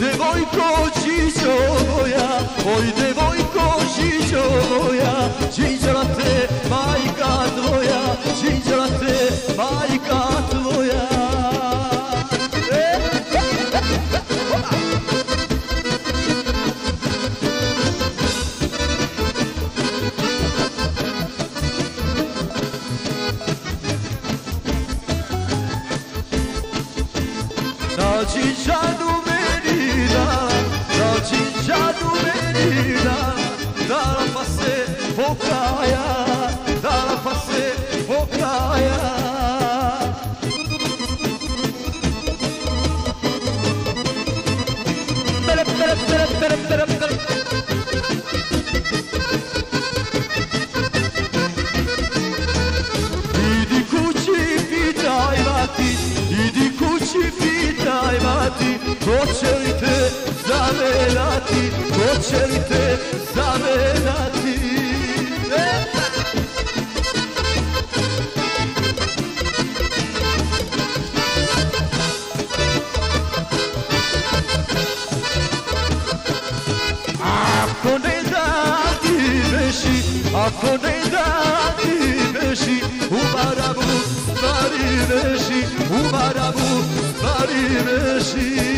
devojko žižo moja, oj devojko žižo moja, žižala te majka tvoja, žižala te majka tvoja. Te, majka tvoja. Na pokaja Dala pa se pokaja. Idi kući pitaj mati, idi kući pitaj mati Hoće li te zamenati, hoće li te ako ne da ti beši U marabu stvari beši, u marabu stvari beši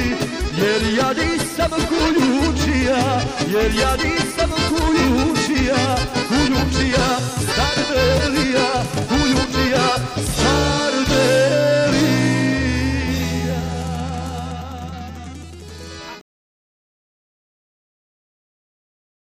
Jer ja nisam kuljučija, jer ja nisam kuljučija